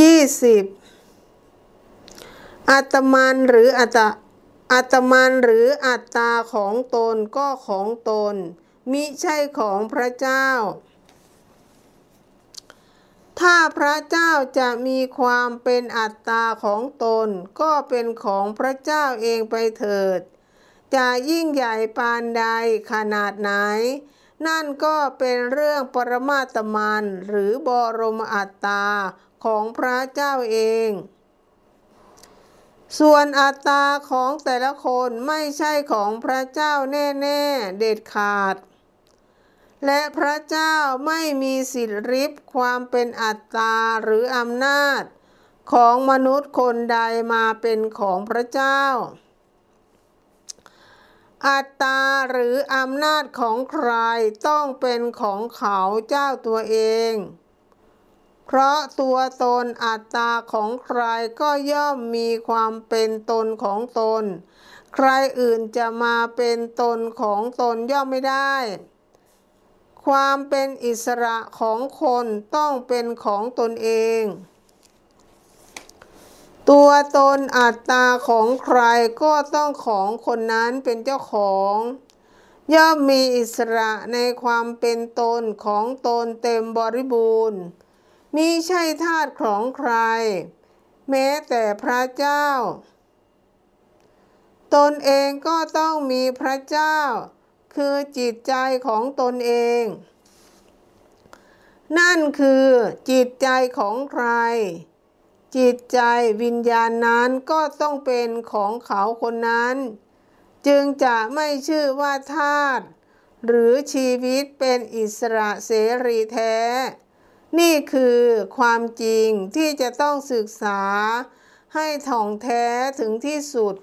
ยี่สิบอัตมันหรืออัตอัตมันหรืออัตตาของตนก็ของตน มิใช่ของพระเจ้า ถ้าพระเจ้าจะมีความเป็นอัตตาของตน ก็เป็นของพระเจ้าเองไปเถิด จะยิ่งใหญ่ปานใดขนาดไหน นั่นก็เป็นเรื่องปรมาตมันหรือบรมอัตตา ของพระเจ้าเอง ส่วนอัตตาของแต่ละคนไม่ใช่ของพระเจ้าแน่ๆเด็ดขาด และพระเจ้าไม่มีสิทธิ์ริบความเป็นอัตตาหรืออำนาจ ของมนุษย์คนใดมาเป็นของพระเจ้าอัตตาหรืออำนาจของใครต้องเป็นของเขาเจ้าตัวเอง เพราะตัวตนอัตตาของใครก็ย่อมมีความเป็นตนของตน ใครอื่นจะมาเป็นตนของตนย่อมไม่ได้ ความเป็นอิสระของคนต้องเป็นของตนเอง ตัวตนอัตตาของใครก็ต้องของคนนั้นเป็นเจ้าของย่อมมีอิสระในความเป็นตนของตนเต็มบริบูรณ์ มิใช่ทาสของใคร แม้แต่พระเจ้า ตนเองก็ต้องมีพระเจ้า คือจิตใจของตนเอง นั่นคือจิตใจของใคร จิตใจวิญญาณนั้นก็ต้องเป็นของเขาคนนั้น จึงจะไม่ชื่อว่าทาสหรือชีวิตเป็นอิสระเสรีแท้ นี่คือความจริงที่จะต้องศึกษาให้ถ่องแท้ถึงที่สุด